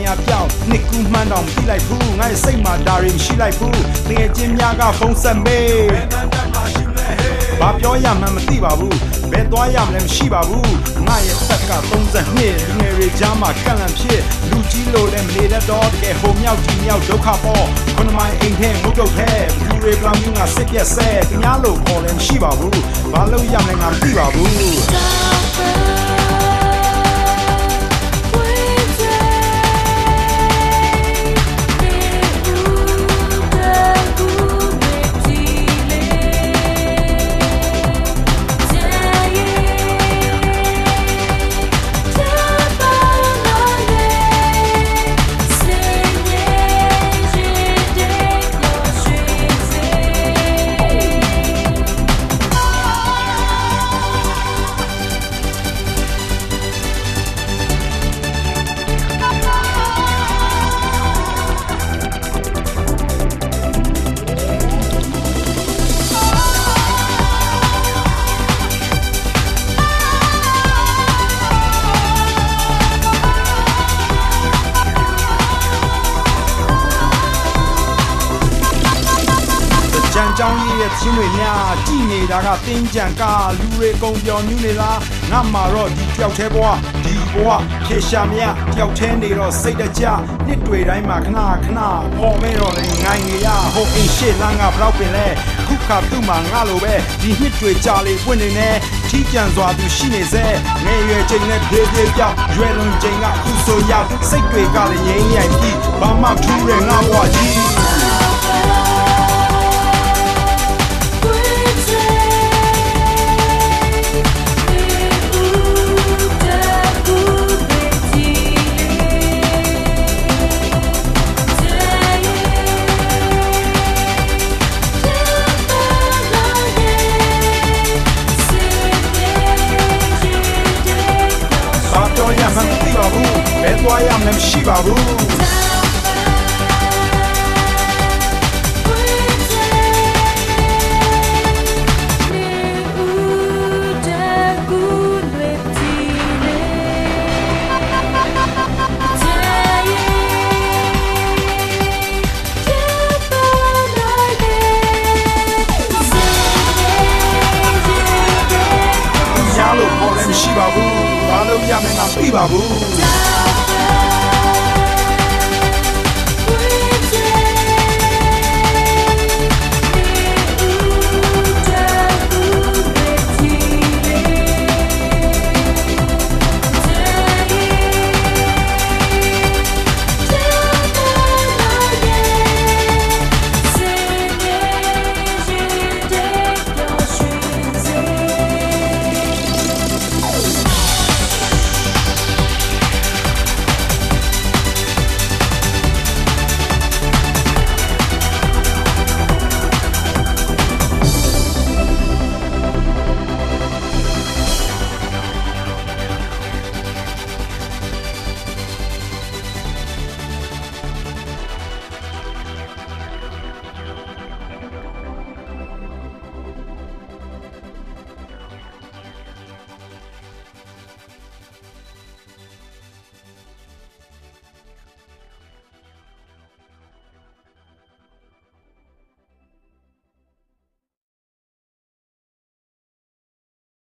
များပြောင်းနှစ်ကူးမှန်းတော့မသိလိုက်ဘူးငါရဲ့စိတ်မှာဒါတွေမရှိလိုက်ဘူးတကယ်ချင်းများကဖုံးဆက်မေးဘာပြောရမှန်းမသိပါဘူးဘယ်သွားရမလဲမရှိပါဘူးငါရဲ့သက်က32လူငယ်တွေကြားမှာကန့်လန့်ဖြစ်လူကြီးလို့လည်းမနေတတ်တော့တကယ်ဟိုမြောက်ဒီမြောက်ဒုက္ခပေါ်ခုနမိုင်းအိမ်ထဲငုတ်တုတ်ထဲလူတွေပြောင်းမျိုးငါစစ်ပြက်ဆဲတ냐လို့ခေါ်လည်းမရှိပါဘူးဘာလို့ရမလဲငါမသိပါဘူး ကြံကြောင်းကြီးရဲ့ချင်းတွေများကြည်နေတာကတင်းကြံကလူတွေကုန်ပြော်နူးနေလားငါမှာတော့ဒီတယောက်သေးဘွားဒီဘွားခေရှာမြတယောက်သေးနေတော့စိတ်တကြနှစ်တွေတိုင်းမှာခဏခဏပေါ်မဲတော့လေငိုင်းနေရဟိုအင်းရှေ့လမ်းကဘလောက်ပင်လဲခုခါသူ့မှာငါလိုပဲဒီနှစ်တွေကြာလေပွင့်နေနေထီးကြံစွာသူရှိနေစေငယ်ရွယ်ချိန်နဲ့ပြေးပြေးပြောက်ရွယ်လွန်ချိန်ကခုဆိုရောက်စိတ်တွေကလည်းငြိမ်းငြိုင်ပြီးဘာမှထူးတဲ့ငါဘွားကြီး ဘယ်သွားရ လုပ်ရမယ်မသိပါဘူး